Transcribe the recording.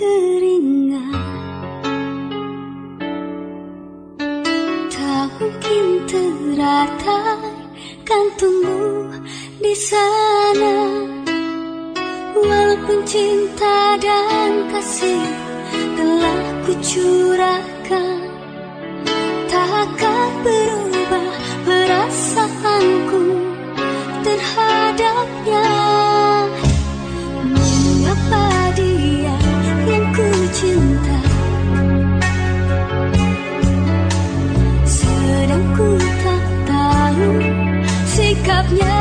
Kekeringan Tak mungkin teratai kan tumbuh di sana. Walaupun cinta dan kasih telah kucurahkan yeah.